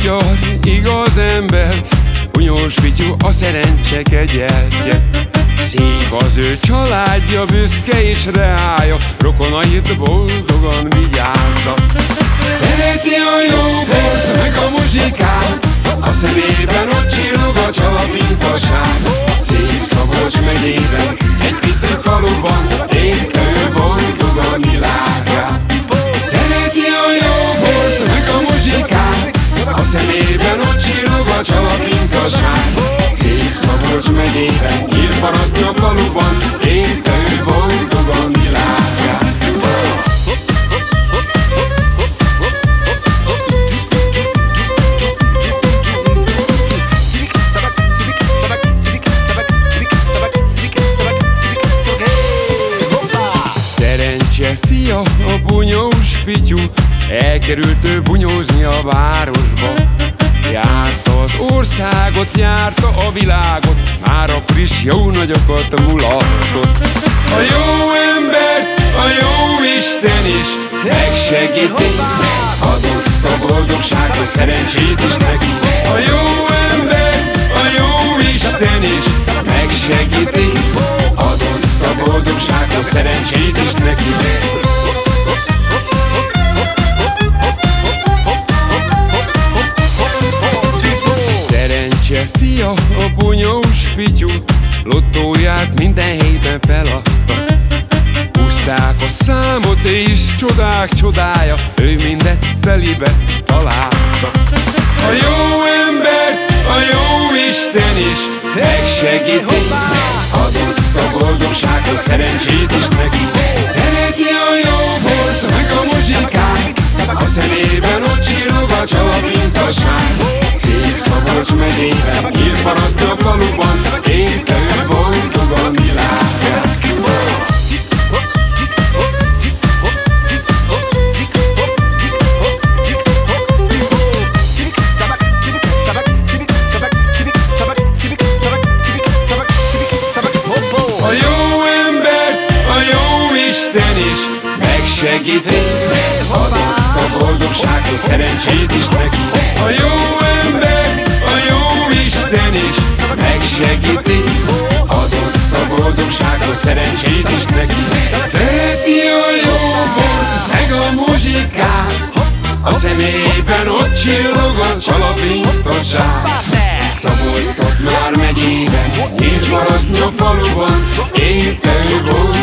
magyar, igaz ember. Bunyós fityú, a szerencse kegyeltje Szép az ő családja, büszke és reája. Rokonait boldogan vigyázza. Szereti a jó meg a muzsikát Megyében, Nyírparaszt a faluban Élt ő boldogan világát. Szerencse a bunyós pityú Elkerült ő bunyózni a városba. Járta az országot, járta a világot. Már akkor is jó nagyokat mulatott. A jó ember, a jó Isten is Megsegíti, adott a boldogságot, szerencsét is neki. A jó Lottóját minden héten feladta. Húzták a számot és csodák csodája Ő mindet belibe találta. A jó ember, a jó Isten is Megsegíti, adott a boldogságot, szerencsét is neki. Szereti a jó bort, meg a muzsikát megsegíti Adott a boldogságot, szerencsét is neki A jó ember, a jó Isten is megsegíti. Adott a boldogságot, szerencsét is neki. Szereti a jó bort, meg a muzsikát. A szemében ott csillog a csalapintaság Szabolcs már megyében, Nyírmarasznya faluban Élt ő világ